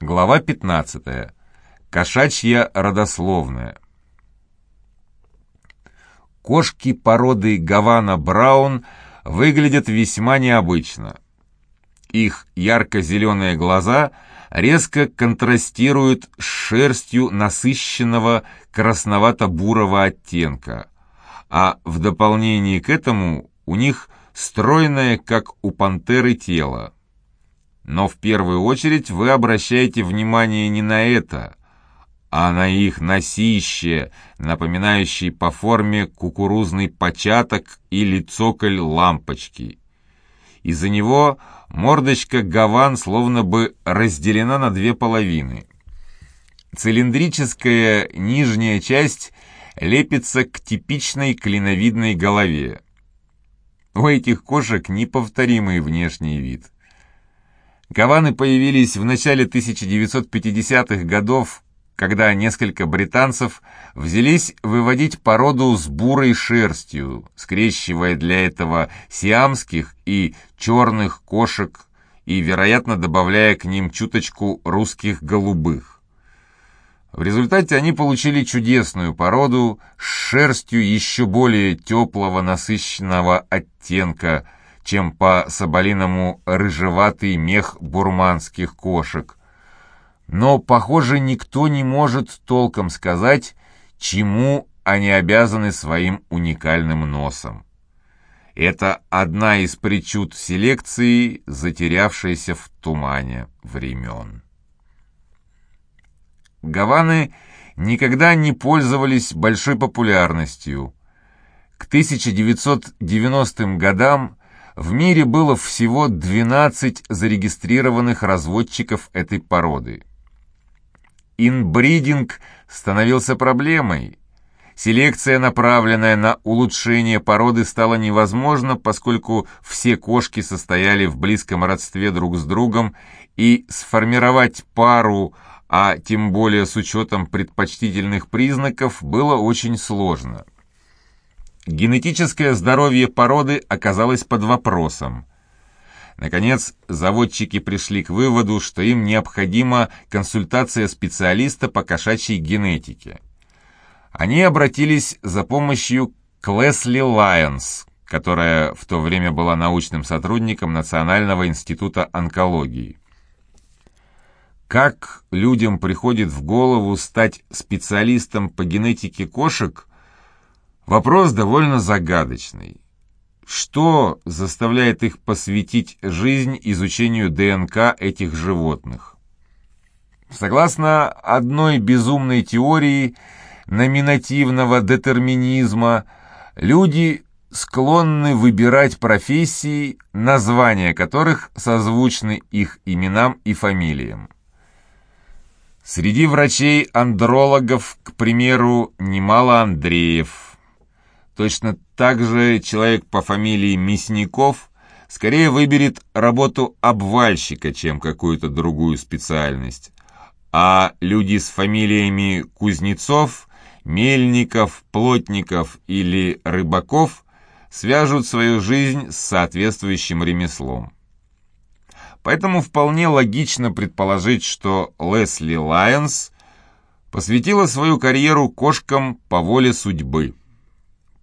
Глава 15. Кошачья родословная. Кошки породы Гавана Браун выглядят весьма необычно. Их ярко-зеленые глаза резко контрастируют с шерстью насыщенного красновато-бурого оттенка, а в дополнение к этому у них стройное, как у пантеры, тело. Но в первую очередь вы обращаете внимание не на это, а на их носище, напоминающий по форме кукурузный початок или цоколь лампочки. Из-за него мордочка гаван словно бы разделена на две половины. Цилиндрическая нижняя часть лепится к типичной клиновидной голове. У этих кошек неповторимый внешний вид – Гаваны появились в начале 1950-х годов, когда несколько британцев взялись выводить породу с бурой шерстью, скрещивая для этого сиамских и черных кошек и, вероятно, добавляя к ним чуточку русских голубых. В результате они получили чудесную породу с шерстью еще более теплого насыщенного оттенка – чем по соболиному рыжеватый мех бурманских кошек. Но, похоже, никто не может толком сказать, чему они обязаны своим уникальным носом. Это одна из причуд селекции, затерявшейся в тумане времен. Гаваны никогда не пользовались большой популярностью. К 1990 годам в мире было всего 12 зарегистрированных разводчиков этой породы. Инбридинг становился проблемой. Селекция, направленная на улучшение породы, стала невозможна, поскольку все кошки состояли в близком родстве друг с другом, и сформировать пару, а тем более с учетом предпочтительных признаков, было очень сложно. Генетическое здоровье породы оказалось под вопросом. Наконец, заводчики пришли к выводу, что им необходима консультация специалиста по кошачьей генетике. Они обратились за помощью к Лесли Лайонс, которая в то время была научным сотрудником Национального института онкологии. Как людям приходит в голову стать специалистом по генетике кошек, Вопрос довольно загадочный. Что заставляет их посвятить жизнь изучению ДНК этих животных? Согласно одной безумной теории номинативного детерминизма, люди склонны выбирать профессии, названия которых созвучны их именам и фамилиям. Среди врачей-андрологов, к примеру, немало Андреев – Точно так же человек по фамилии Мясников скорее выберет работу обвальщика, чем какую-то другую специальность. А люди с фамилиями Кузнецов, Мельников, Плотников или Рыбаков свяжут свою жизнь с соответствующим ремеслом. Поэтому вполне логично предположить, что Лесли Лайонс посвятила свою карьеру кошкам по воле судьбы.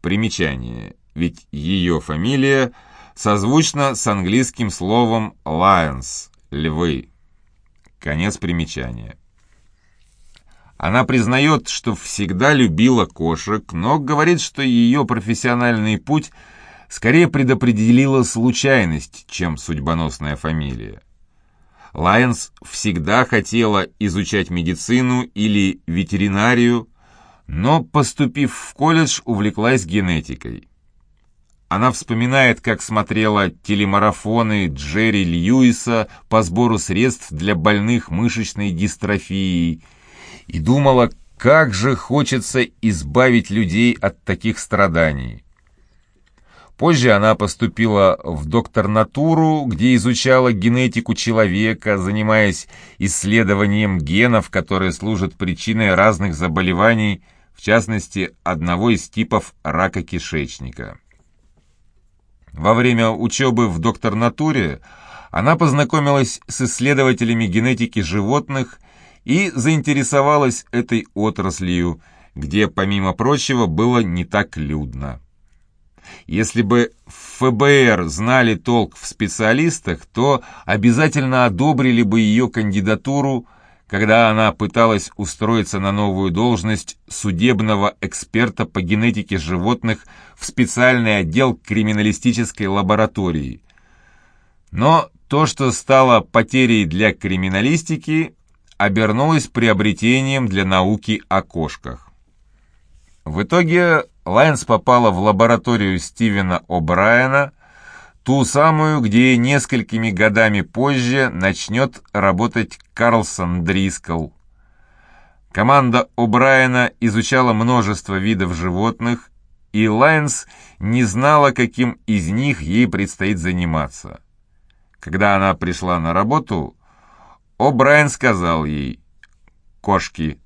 Примечание. Ведь ее фамилия созвучна с английским словом «lions» — «львы». Конец примечания. Она признает, что всегда любила кошек, но говорит, что ее профессиональный путь скорее предопределила случайность, чем судьбоносная фамилия. Лайонс всегда хотела изучать медицину или ветеринарию, но, поступив в колледж, увлеклась генетикой. Она вспоминает, как смотрела телемарафоны Джерри Льюиса по сбору средств для больных мышечной дистрофией и думала, как же хочется избавить людей от таких страданий. Позже она поступила в докторнатуру, где изучала генетику человека, занимаясь исследованием генов, которые служат причиной разных заболеваний – в частности, одного из типов рака кишечника. Во время учебы в докторнатуре она познакомилась с исследователями генетики животных и заинтересовалась этой отраслью, где, помимо прочего, было не так людно. Если бы ФБР знали толк в специалистах, то обязательно одобрили бы ее кандидатуру, когда она пыталась устроиться на новую должность судебного эксперта по генетике животных в специальный отдел криминалистической лаборатории. Но то, что стало потерей для криминалистики, обернулось приобретением для науки о кошках. В итоге Лайнс попала в лабораторию Стивена О'Брайена, ту самую, где несколькими годами позже начнет работать Карлсон Дрискл. Команда О'Брайена изучала множество видов животных, и Лайнс не знала, каким из них ей предстоит заниматься. Когда она пришла на работу, О'Брайен сказал ей «Кошки».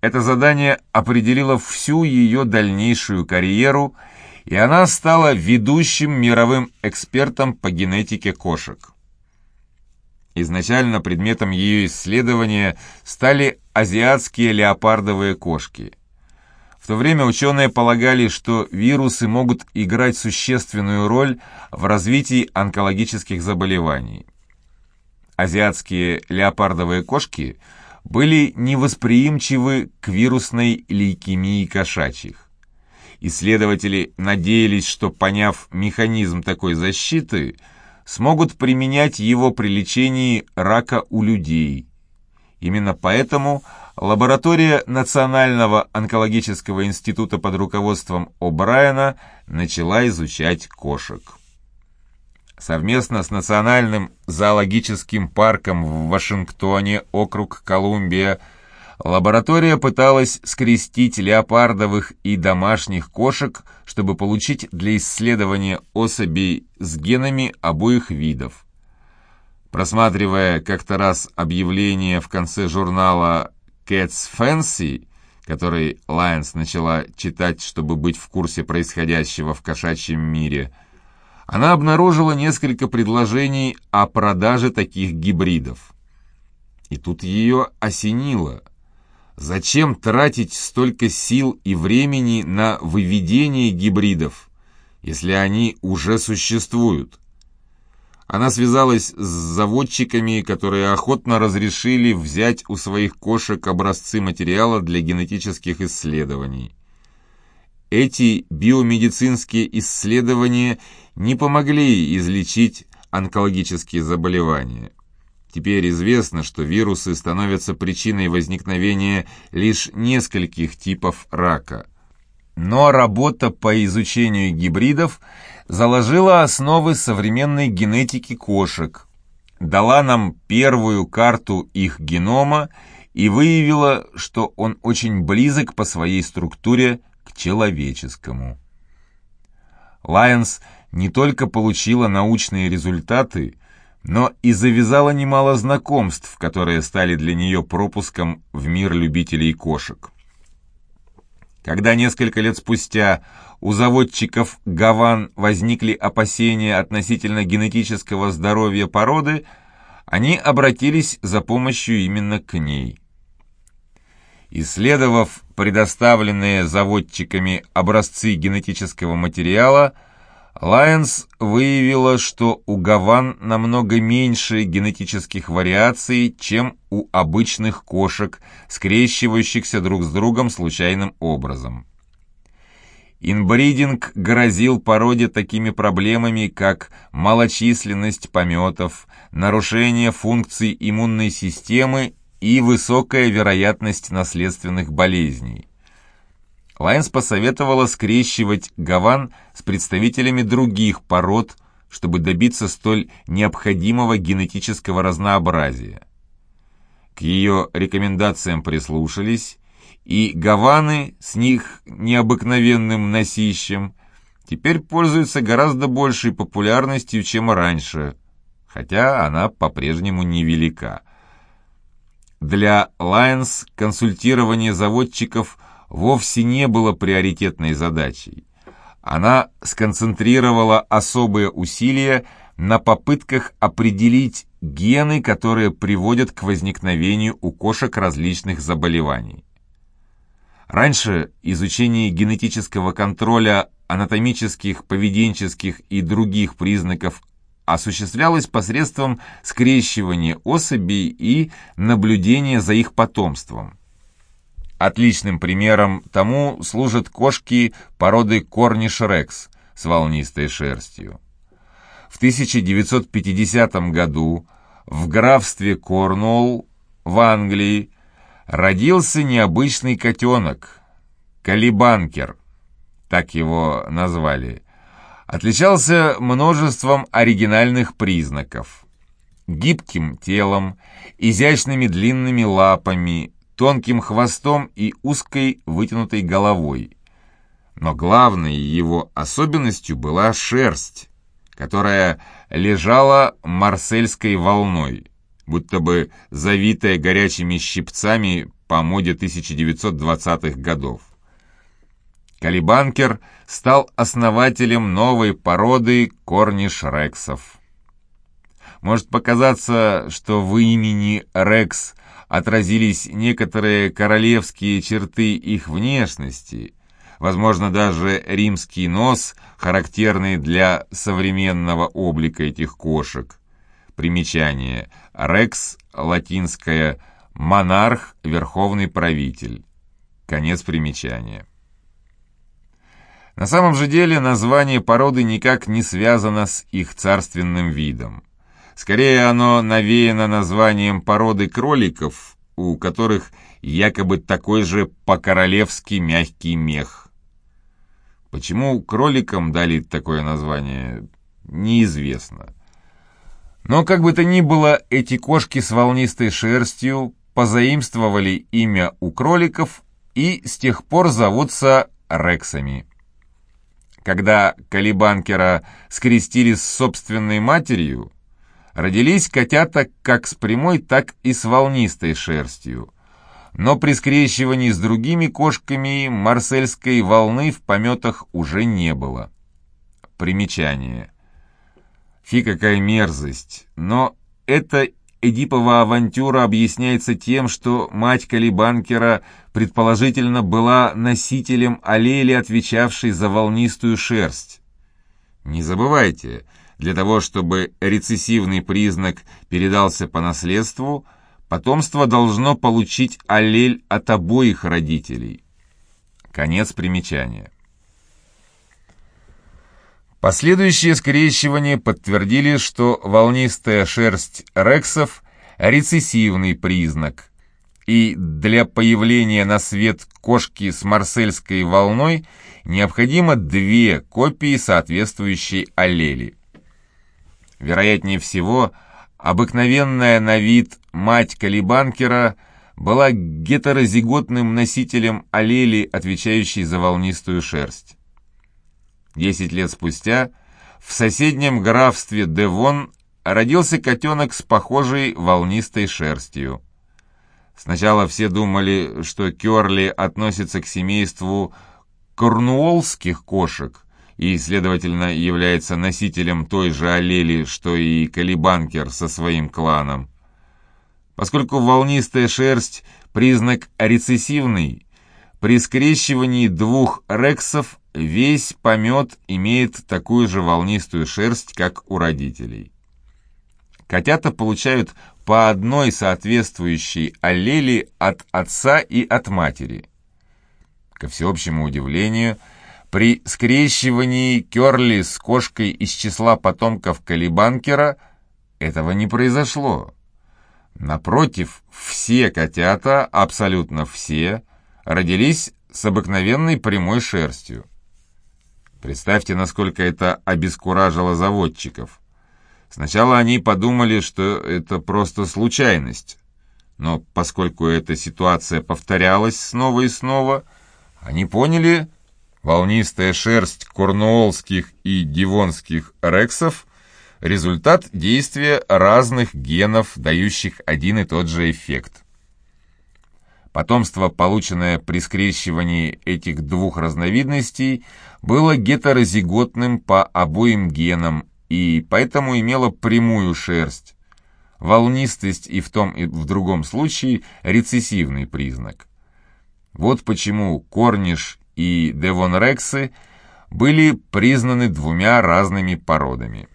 Это задание определило всю ее дальнейшую карьеру, и она стала ведущим мировым экспертом по генетике кошек. Изначально предметом ее исследования стали азиатские леопардовые кошки. В то время ученые полагали, что вирусы могут играть существенную роль в развитии онкологических заболеваний. Азиатские леопардовые кошки – были невосприимчивы к вирусной лейкемии кошачьих. Исследователи надеялись, что, поняв механизм такой защиты, смогут применять его при лечении рака у людей. Именно поэтому лаборатория Национального онкологического института под руководством О'Брайена начала изучать кошек совместно с Национальным зоологическим парком в Вашингтоне, округ Колумбия, лаборатория пыталась скрестить леопардовых и домашних кошек, чтобы получить для исследования особей с генами обоих видов. Просматривая как-то раз объявление в конце журнала Cats Fancy, который Лайонс начала читать, чтобы быть в курсе происходящего в кошачьем мире – она обнаружила несколько предложений о продаже таких гибридов. И тут ее осенило. Зачем тратить столько сил и времени на выведение гибридов, если они уже существуют? Она связалась с заводчиками, которые охотно разрешили взять у своих кошек образцы материала для генетических исследований. Эти биомедицинские исследования не помогли излечить онкологические заболевания. Теперь известно, что вирусы становятся причиной возникновения лишь нескольких типов рака. Но работа по изучению гибридов заложила основы современной генетики кошек, дала нам первую карту их генома и выявила, что он очень близок по своей структуре к человеческому. Лайонс не только получила научные результаты, но и завязала немало знакомств, которые стали для нее пропуском в мир любителей кошек. Когда несколько лет спустя у заводчиков Гаван возникли опасения относительно генетического здоровья породы, они обратились за помощью именно к ней. Исследовав предоставленные заводчиками образцы генетического материала, Лайонс выявила, что у гаван намного меньше генетических вариаций, чем у обычных кошек, скрещивающихся друг с другом случайным образом. Инбридинг грозил породе такими проблемами, как малочисленность пометов, нарушение функций иммунной системы и высокая вероятность наследственных болезней. Лайнс посоветовала скрещивать гаван с представителями других пород, чтобы добиться столь необходимого генетического разнообразия. К ее рекомендациям прислушались, и гаваны с них необыкновенным носищем теперь пользуются гораздо большей популярностью, чем раньше, хотя она по-прежнему невелика. Для Lions консультирование заводчиков вовсе не было приоритетной задачей. Она сконцентрировала особые усилия на попытках определить гены, которые приводят к возникновению у кошек различных заболеваний. Раньше изучение генетического контроля анатомических, поведенческих и других признаков осуществлялось посредством скрещивания особей и наблюдения за их потомством. Отличным примером тому служат кошки породы Корниш Рекс с волнистой шерстью. В 1950 году в графстве Корнуолл в Англии родился необычный котенок, Калибанкер, так его назвали, отличался множеством оригинальных признаков. Гибким телом, изящными длинными лапами, тонким хвостом и узкой вытянутой головой. Но главной его особенностью была шерсть, которая лежала марсельской волной будто бы завитая горячими щипцами по моде 1920-х годов. Калибанкер стал основателем новой породы корниш-рексов. Может показаться, что в имени Рекс отразились некоторые королевские черты их внешности, возможно, даже римский нос, характерный для современного облика этих кошек. Примечание. Рекс, латинское, монарх, верховный правитель. Конец примечания. На самом же деле название породы никак не связано с их царственным видом. Скорее оно навеяно названием породы кроликов, у которых якобы такой же по-королевски мягкий мех. Почему кроликам дали такое название, неизвестно. Но как бы то ни было, эти кошки с волнистой шерстью позаимствовали имя у кроликов и с тех пор зовутся рексами. Когда Калибанкера скрестили с собственной матерью, родились котята как с прямой, так и с волнистой шерстью. Но при скрещивании с другими кошками марсельской волны в пометах уже не было. Примечание. Фи, какая мерзость! Но эта Эдипова авантюра объясняется тем, что мать Калибанкера предположительно была носителем аллели, отвечавшей за волнистую шерсть. Не забывайте, для того, чтобы рецессивный признак передался по наследству, потомство должно получить аллель от обоих родителей. Конец примечания. Последующие скрещивания подтвердили, что волнистая шерсть рексов – рецессивный признак, и для появления на свет кошки с марсельской волной необходимо две копии соответствующей аллели. Вероятнее всего, обыкновенная на вид мать Калибанкера была гетерозиготным носителем аллели, отвечающей за волнистую шерсть. Десять лет спустя в соседнем графстве Девон родился котенок с похожей волнистой шерстью. Сначала все думали, что Керли относится к семейству корнуоллских кошек и, следовательно, является носителем той же аллели, что и Калибанкер со своим кланом. Поскольку волнистая шерсть – признак рецессивный, при скрещивании двух рексов Весь помет имеет такую же волнистую шерсть, как у родителей. Котята получают по одной соответствующей аллели от отца и от матери. Ко всеобщему удивлению, при скрещивании Керли с кошкой из числа потомков Калибанкера этого не произошло. Напротив, все котята, абсолютно все, родились с обыкновенной прямой шерстью. Представьте, насколько это обескуражило заводчиков. Сначала они подумали, что это просто случайность. Но поскольку эта ситуация повторялась снова и снова, они поняли, волнистая шерсть корнуоллских и дивонских рексов – результат действия разных генов, дающих один и тот же эффект. Потомство, полученное при скрещивании этих двух разновидностей, было гетерозиготным по обоим генам и поэтому имела прямую шерсть. Волнистость и в том и в другом случае рецессивный признак. Вот почему Корниш и Девонрексы были признаны двумя разными породами.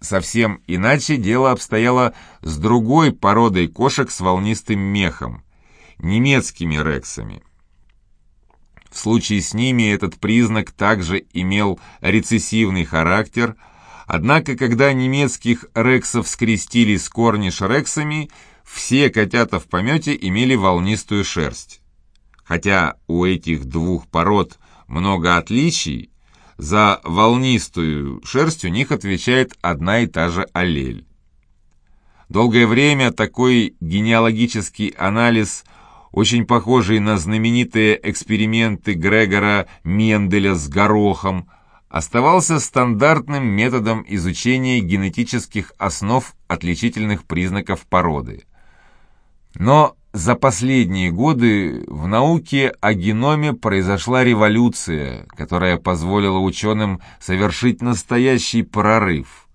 Совсем иначе дело обстояло с другой породой кошек с волнистым мехом – немецкими рексами. В случае с ними этот признак также имел рецессивный характер, однако когда немецких рексов скрестили с корниш-рексами, все котята в помете имели волнистую шерсть. Хотя у этих двух пород много отличий, за волнистую шерсть у них отвечает одна и та же аллель. Долгое время такой генеалогический анализ, очень похожий на знаменитые эксперименты Грегора Менделя с горохом, оставался стандартным методом изучения генетических основ отличительных признаков породы. Но за последние годы в науке о геноме произошла революция, которая позволила ученым совершить настоящий прорыв.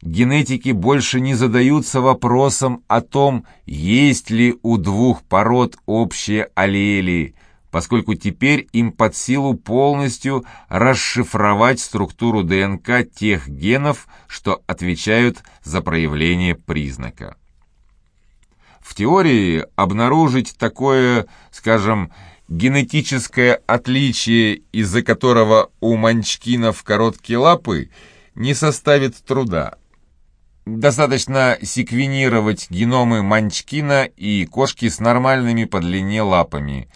Генетики больше не задаются вопросом о том, есть ли у двух пород общие аллели, поскольку теперь им под силу полностью расшифровать структуру ДНК тех генов, что отвечают за проявление признака. В теории обнаружить такое, скажем, генетическое отличие, из-за которого у манчкинов короткие лапы, не составит труда. Достаточно секвенировать геномы манчкина и кошки с нормальными по длине лапами,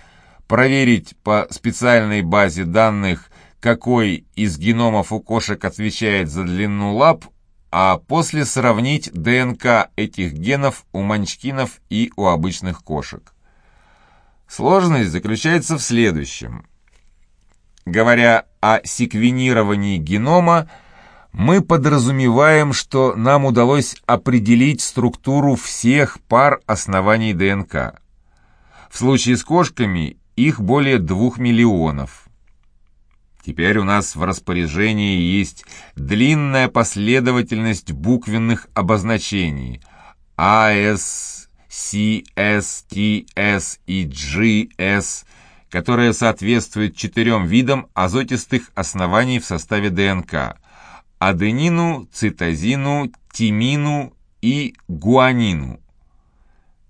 проверить по специальной базе данных, какой из геномов у кошек отвечает за длину лап, а после сравнить ДНК этих генов у манчкинов и у обычных кошек. Сложность заключается в следующем. Говоря о секвенировании генома, мы подразумеваем, что нам удалось определить структуру всех пар оснований ДНК. В случае с кошками их более двух миллионов – Теперь у нас в распоряжении есть длинная последовательность буквенных обозначений А, С, С, С, Т, С и G, С, которые соответствуют четырем видам азотистых оснований в составе ДНК – аденину, цитозину, тимину и гуанину.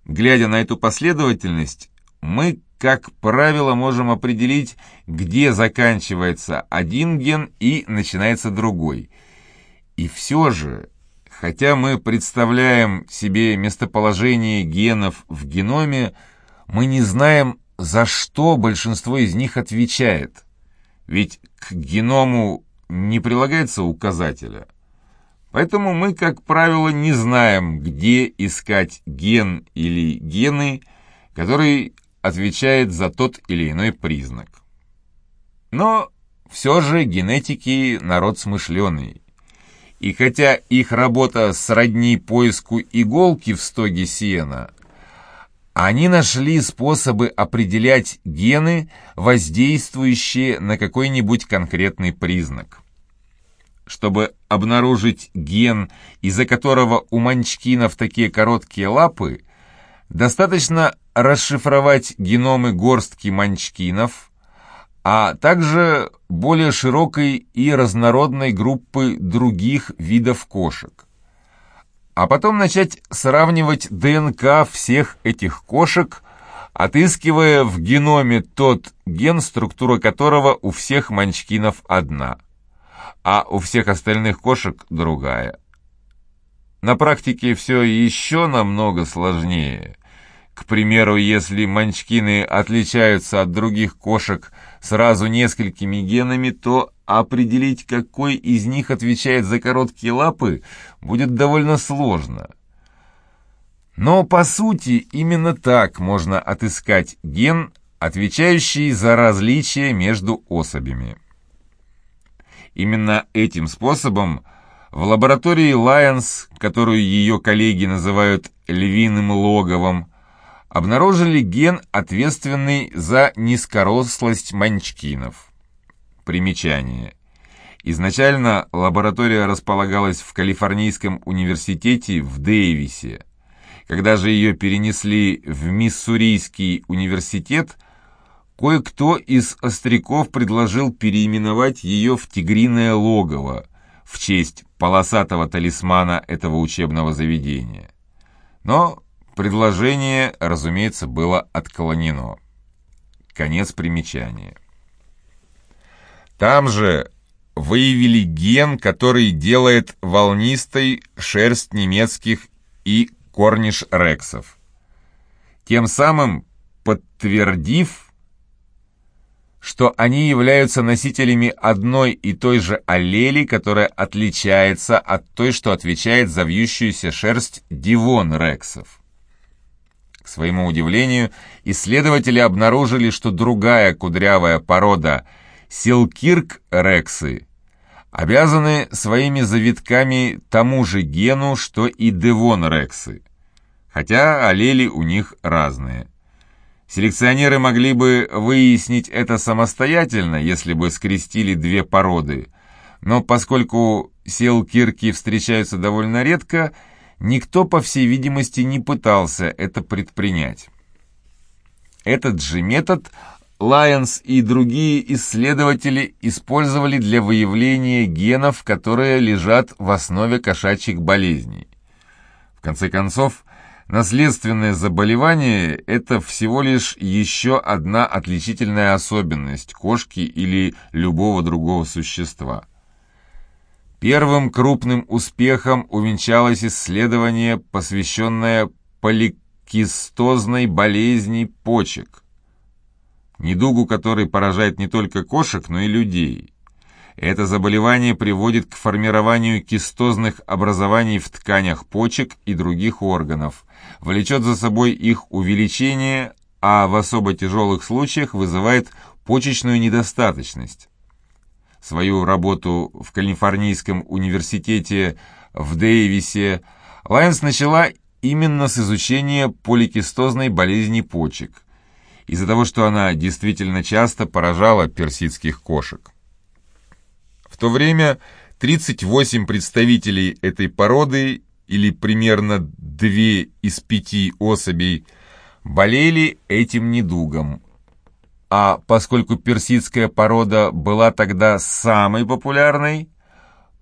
Глядя на эту последовательность, мы как правило, можем определить, где заканчивается один ген и начинается другой. И все же, хотя мы представляем себе местоположение генов в геноме, мы не знаем, за что большинство из них отвечает. Ведь к геному не прилагается указателя. Поэтому мы, как правило, не знаем, где искать ген или гены, который отвечает за тот или иной признак. Но все же генетики народ смышленый. И хотя их работа сродни поиску иголки в стоге сена, они нашли способы определять гены, воздействующие на какой-нибудь конкретный признак. Чтобы обнаружить ген, из-за которого у манчкинов такие короткие лапы, достаточно расшифровать геномы горстки манчкинов, а также более широкой и разнородной группы других видов кошек. А потом начать сравнивать ДНК всех этих кошек, отыскивая в геноме тот ген, структура которого у всех манчкинов одна, а у всех остальных кошек другая. На практике все еще намного сложнее – к примеру, если манчкины отличаются от других кошек сразу несколькими генами, то определить, какой из них отвечает за короткие лапы, будет довольно сложно. Но, по сути, именно так можно отыскать ген, отвечающий за различия между особями. Именно этим способом в лаборатории Lions, которую ее коллеги называют «львиным логовом», обнаружили ген, ответственный за низкорослость манчкинов. Примечание. Изначально лаборатория располагалась в Калифорнийском университете в Дэвисе. Когда же ее перенесли в Миссурийский университет, кое-кто из остряков предложил переименовать ее в «Тигриное логово» в честь полосатого талисмана этого учебного заведения. Но предложение, разумеется, было отклонено. Конец примечания. Там же выявили ген, который делает волнистой шерсть немецких и корниш-рексов. Тем самым подтвердив, что они являются носителями одной и той же аллели, которая отличается от той, что отвечает за вьющуюся шерсть дивон-рексов. К своему удивлению, исследователи обнаружили, что другая кудрявая порода – Силкирк-рексы обязаны своими завитками тому же гену, что и Девон-рексы, хотя аллели у них разные. Селекционеры могли бы выяснить это самостоятельно, если бы скрестили две породы, но поскольку селкирки встречаются довольно редко, никто, по всей видимости, не пытался это предпринять. Этот же метод – Лайонс и другие исследователи использовали для выявления генов, которые лежат в основе кошачьих болезней. В конце концов, наследственное заболевание – это всего лишь еще одна отличительная особенность кошки или любого другого существа. Первым крупным успехом увенчалось исследование, посвященное поликистозной болезни почек – недугу который поражает не только кошек, но и людей. Это заболевание приводит к формированию кистозных образований в тканях почек и других органов, влечет за собой их увеличение, а в особо тяжелых случаях вызывает почечную недостаточность. Свою работу в Калифорнийском университете в Дэвисе Лайнс начала именно с изучения поликистозной болезни почек из-за того, что она действительно часто поражала персидских кошек. В то время 38 представителей этой породы, или примерно 2 из 5 особей, болели этим недугом. А поскольку персидская порода была тогда самой популярной,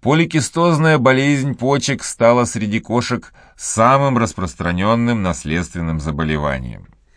поликистозная болезнь почек стала среди кошек самым распространенным наследственным заболеванием.